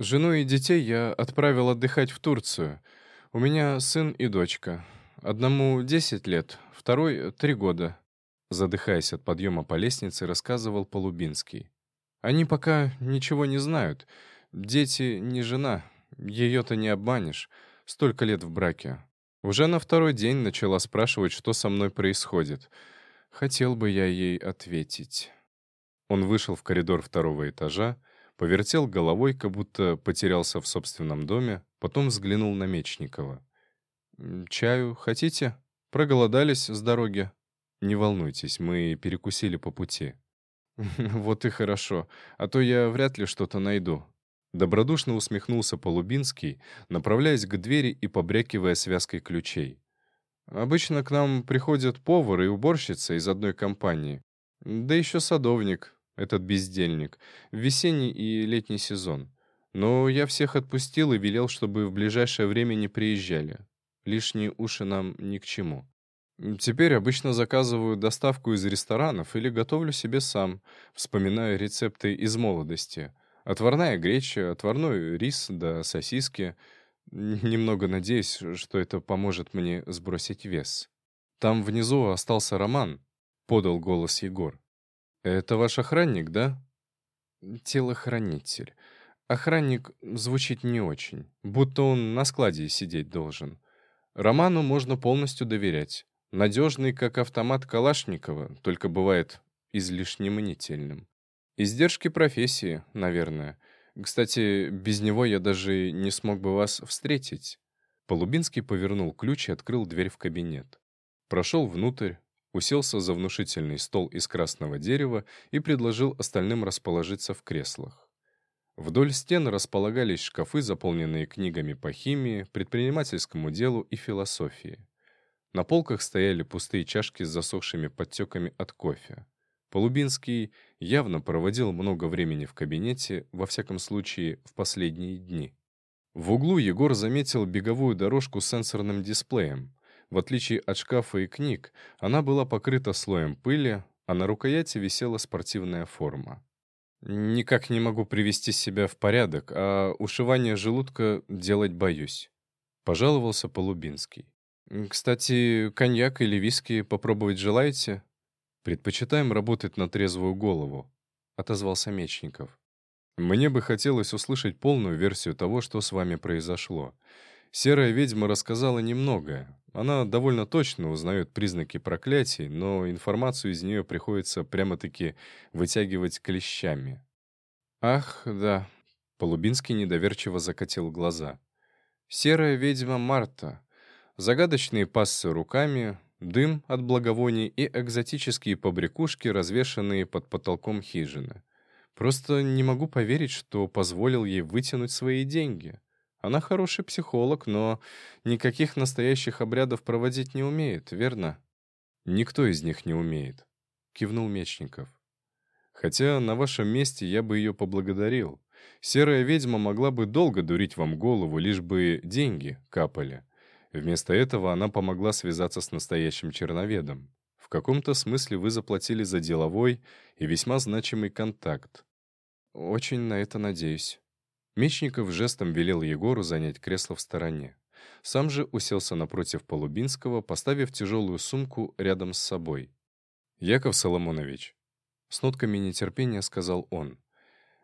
Жену и детей я отправил отдыхать в Турцию. У меня сын и дочка. Одному 10 лет, второй — 3 года. Задыхаясь от подъема по лестнице, рассказывал Полубинский. Они пока ничего не знают. Дети не жена. Ее-то не обманешь. Столько лет в браке. Уже на второй день начала спрашивать, что со мной происходит. Хотел бы я ей ответить. Он вышел в коридор второго этажа, повертел головой, как будто потерялся в собственном доме, потом взглянул на Мечникова. «Чаю хотите? Проголодались с дороги?» «Не волнуйтесь, мы перекусили по пути». «Вот и хорошо, а то я вряд ли что-то найду». Добродушно усмехнулся Полубинский, направляясь к двери и побрякивая связкой ключей. «Обычно к нам приходят повар и уборщица из одной компании. Да еще садовник, этот бездельник, в весенний и летний сезон. Но я всех отпустил и велел, чтобы в ближайшее время не приезжали. Лишние уши нам ни к чему. Теперь обычно заказываю доставку из ресторанов или готовлю себе сам, вспоминаю рецепты из молодости. Отварная греча, отварной рис да сосиски. Немного надеюсь, что это поможет мне сбросить вес. Там внизу остался Роман, — подал голос Егор. «Это ваш охранник, да?» «Телохранитель. Охранник звучит не очень, будто он на складе сидеть должен. Роману можно полностью доверять. Надежный, как автомат Калашникова, только бывает излишне мнительным. Издержки профессии, наверное. Кстати, без него я даже не смог бы вас встретить». Полубинский повернул ключ и открыл дверь в кабинет. Прошел внутрь, уселся за внушительный стол из красного дерева и предложил остальным расположиться в креслах. Вдоль стен располагались шкафы, заполненные книгами по химии, предпринимательскому делу и философии. На полках стояли пустые чашки с засохшими подтеками от кофе. Полубинский явно проводил много времени в кабинете, во всяком случае, в последние дни. В углу Егор заметил беговую дорожку с сенсорным дисплеем. В отличие от шкафа и книг, она была покрыта слоем пыли, а на рукояти висела спортивная форма. «Никак не могу привести себя в порядок, а ушивание желудка делать боюсь», — пожаловался Полубинский. «Кстати, коньяк или виски попробовать желаете?» «Предпочитаем работать на трезвую голову», — отозвался Мечников. «Мне бы хотелось услышать полную версию того, что с вами произошло. Серая ведьма рассказала немногое, она довольно точно узнает признаки проклятий, но информацию из нее приходится прямо-таки вытягивать клещами. «Ах, да», — Полубинский недоверчиво закатил глаза. «Серая ведьма Марта. Загадочные пассы руками, дым от благовоний и экзотические побрякушки, развешанные под потолком хижины. Просто не могу поверить, что позволил ей вытянуть свои деньги. Она хороший психолог, но никаких настоящих обрядов проводить не умеет, верно? Никто из них не умеет, кивнул Мечников. Хотя на вашем месте я бы ее поблагодарил. Серая ведьма могла бы долго дурить вам голову, лишь бы деньги капали. Вместо этого она помогла связаться с настоящим черноведом. В каком-то смысле вы заплатили за деловой и весьма значимый контакт. Очень на это надеюсь. Мечников жестом велел Егору занять кресло в стороне. Сам же уселся напротив Полубинского, поставив тяжелую сумку рядом с собой. «Яков Соломонович», — с нотками нетерпения сказал он,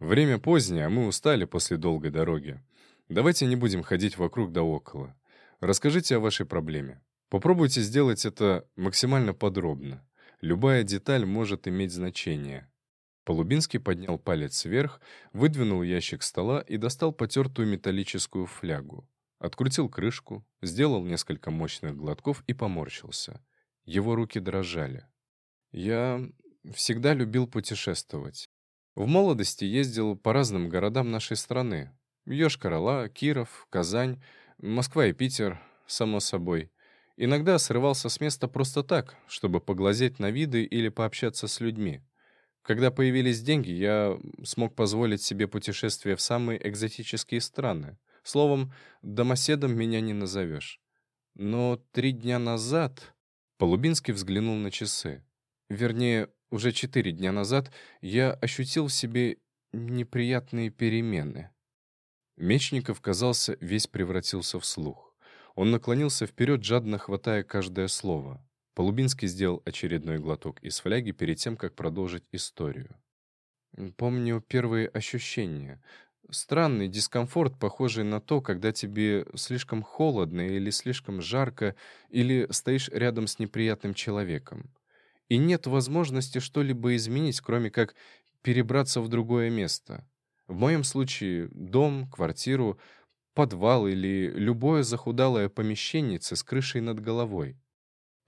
«время позднее, а мы устали после долгой дороги. Давайте не будем ходить вокруг да около. Расскажите о вашей проблеме. Попробуйте сделать это максимально подробно. Любая деталь может иметь значение. Полубинский поднял палец вверх, выдвинул ящик стола и достал потертую металлическую флягу. Открутил крышку, сделал несколько мощных глотков и поморщился. Его руки дрожали. «Я всегда любил путешествовать. В молодости ездил по разным городам нашей страны. Йошкар-Ола, Киров, Казань, Москва и Питер, само собой. Иногда срывался с места просто так, чтобы поглазеть на виды или пообщаться с людьми. Когда появились деньги, я смог позволить себе путешествия в самые экзотические страны. Словом, домоседом меня не назовешь. Но три дня назад Полубинский взглянул на часы. Вернее, уже четыре дня назад я ощутил в себе неприятные перемены. Мечников, казался, весь превратился в слух. Он наклонился вперед, жадно хватая каждое слово. Полубинский сделал очередной глоток из фляги перед тем, как продолжить историю. «Помню первые ощущения. Странный дискомфорт, похожий на то, когда тебе слишком холодно или слишком жарко, или стоишь рядом с неприятным человеком. И нет возможности что-либо изменить, кроме как перебраться в другое место. В моем случае дом, квартиру, подвал или любое захудалое помещение с крышей над головой.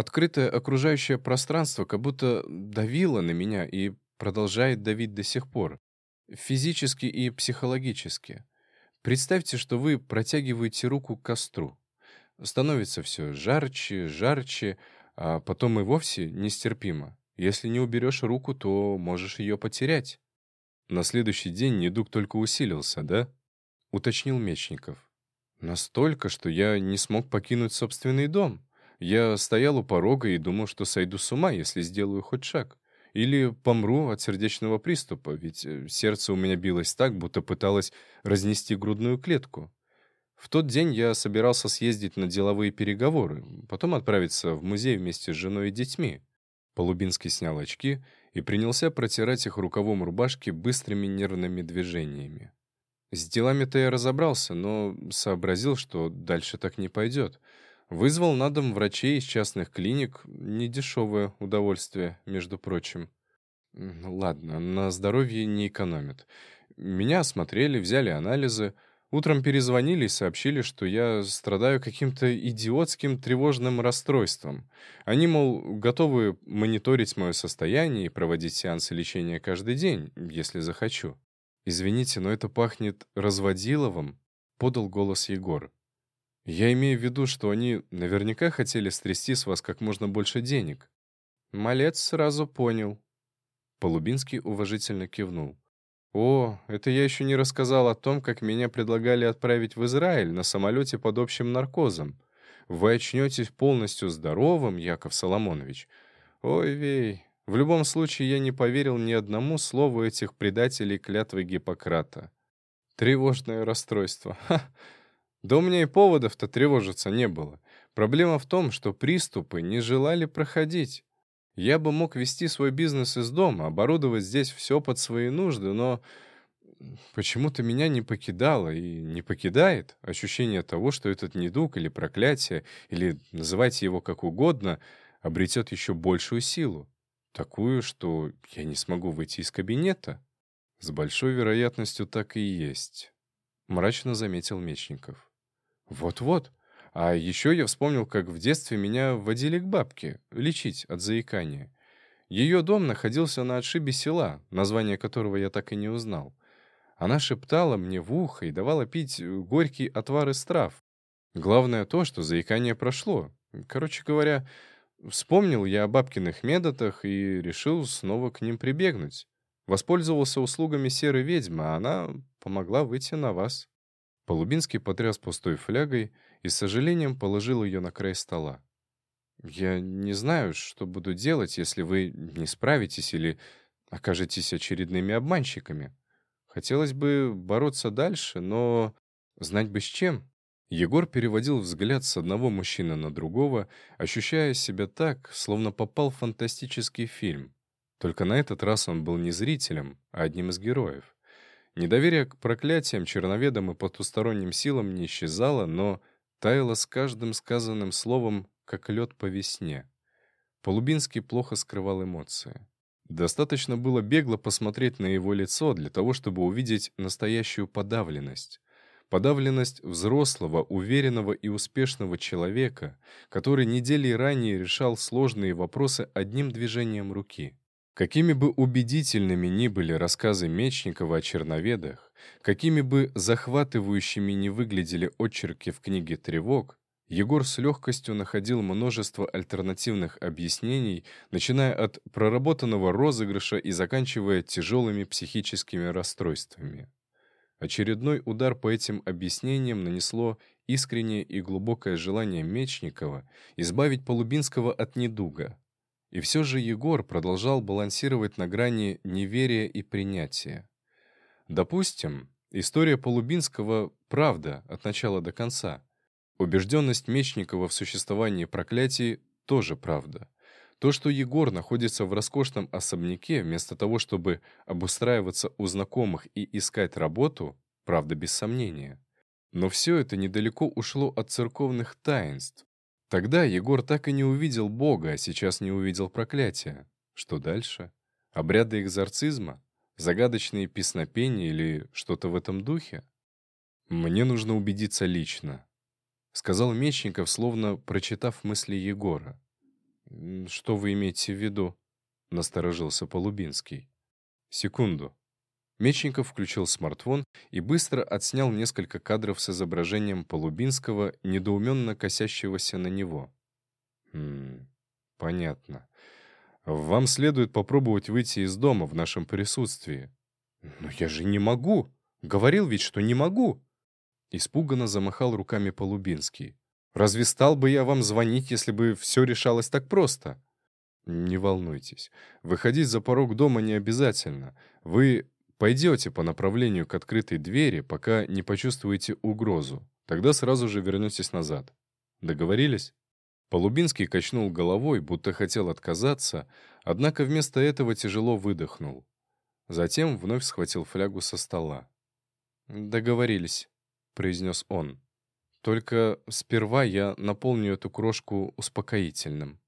Открытое окружающее пространство как будто давило на меня и продолжает давить до сих пор. Физически и психологически. Представьте, что вы протягиваете руку к костру. Становится все жарче, жарче, а потом и вовсе нестерпимо. Если не уберешь руку, то можешь ее потерять. На следующий день недуг только усилился, да? Уточнил Мечников. Настолько, что я не смог покинуть собственный дом. Я стоял у порога и думал, что сойду с ума, если сделаю хоть шаг. Или помру от сердечного приступа, ведь э, сердце у меня билось так, будто пыталось разнести грудную клетку. В тот день я собирался съездить на деловые переговоры, потом отправиться в музей вместе с женой и детьми. Полубинский снял очки и принялся протирать их рукавом рубашки быстрыми нервными движениями. С делами-то я разобрался, но сообразил, что дальше так не пойдет — Вызвал на дом врачей из частных клиник. Недешевое удовольствие, между прочим. Ладно, на здоровье не экономят. Меня осмотрели, взяли анализы. Утром перезвонили и сообщили, что я страдаю каким-то идиотским тревожным расстройством. Они, мол, готовы мониторить мое состояние и проводить сеансы лечения каждый день, если захочу. «Извините, но это пахнет разводиловым», — подал голос Егор. Я имею в виду, что они наверняка хотели стрясти с вас как можно больше денег. Малец сразу понял. Полубинский уважительно кивнул. «О, это я еще не рассказал о том, как меня предлагали отправить в Израиль на самолете под общим наркозом. Вы очнетесь полностью здоровым, Яков Соломонович. Ой, вей, в любом случае я не поверил ни одному слову этих предателей клятвы Гиппократа. Тревожное расстройство. Ха! Да у меня и поводов-то тревожиться не было. Проблема в том, что приступы не желали проходить. Я бы мог вести свой бизнес из дома, оборудовать здесь все под свои нужды, но почему-то меня не покидало и не покидает ощущение того, что этот недуг или проклятие, или называйте его как угодно, обретет еще большую силу. Такую, что я не смогу выйти из кабинета. С большой вероятностью так и есть, мрачно заметил Мечников. Вот-вот. А еще я вспомнил, как в детстве меня водили к бабке, лечить от заикания. Ее дом находился на отшибе села, название которого я так и не узнал. Она шептала мне в ухо и давала пить горький отвар из трав. Главное то, что заикание прошло. Короче говоря, вспомнил я о бабкиных медотах и решил снова к ним прибегнуть. Воспользовался услугами серой ведьмы, а она помогла выйти на вас. Полубинский потряс пустой флягой и с сожалением положил ее на край стола. «Я не знаю, что буду делать, если вы не справитесь или окажетесь очередными обманщиками. Хотелось бы бороться дальше, но знать бы с чем». Егор переводил взгляд с одного мужчины на другого, ощущая себя так, словно попал в фантастический фильм. Только на этот раз он был не зрителем, а одним из героев. Недоверие к проклятиям, черноведам и потусторонним силам не исчезало, но таяло с каждым сказанным словом, как лед по весне. Полубинский плохо скрывал эмоции. Достаточно было бегло посмотреть на его лицо для того, чтобы увидеть настоящую подавленность. Подавленность взрослого, уверенного и успешного человека, который недели ранее решал сложные вопросы одним движением руки. Какими бы убедительными ни были рассказы Мечникова о черноведах, какими бы захватывающими ни выглядели очерки в книге «Тревог», Егор с легкостью находил множество альтернативных объяснений, начиная от проработанного розыгрыша и заканчивая тяжелыми психическими расстройствами. Очередной удар по этим объяснениям нанесло искреннее и глубокое желание Мечникова избавить Полубинского от недуга, и все же Егор продолжал балансировать на грани неверия и принятия. Допустим, История Полубинского — правда от начала до конца. Убежденность Мечникова в существовании проклятий — тоже правда. То, что Егор находится в роскошном особняке, вместо того, чтобы обустраиваться у знакомых и искать работу, правда без сомнения. Но все это недалеко ушло от церковных таинств. Тогда Егор так и не увидел Бога, а сейчас не увидел проклятия. Что дальше? Обряды экзорцизма? Загадочные песнопения или что-то в этом духе? «Мне нужно убедиться лично», — сказал Мечников, словно прочитав мысли Егора. «Что вы имеете в виду?» — насторожился Полубинский. «Секунду». Мечников включил смартфон и быстро отснял несколько кадров с изображением Полубинского, недоуменно косящегося на него. «Хм, понятно. Вам следует попробовать выйти из дома в нашем присутствии». «Но я же не могу! Говорил ведь, что не могу!» Испуганно замахал руками Полубинский. Разве стал бы я вам звонить, если бы все решалось так просто? Не волнуйтесь. Выходить за порог дома не обязательно. Вы пойдете по направлению к открытой двери, пока не почувствуете угрозу. Тогда сразу же вернетесь назад. Договорились? Полубинский качнул головой, будто хотел отказаться, однако вместо этого тяжело выдохнул. Затем вновь схватил флягу со стола. «Договорились», — произнес он. Только сперва я наполню эту крошку успокоительным.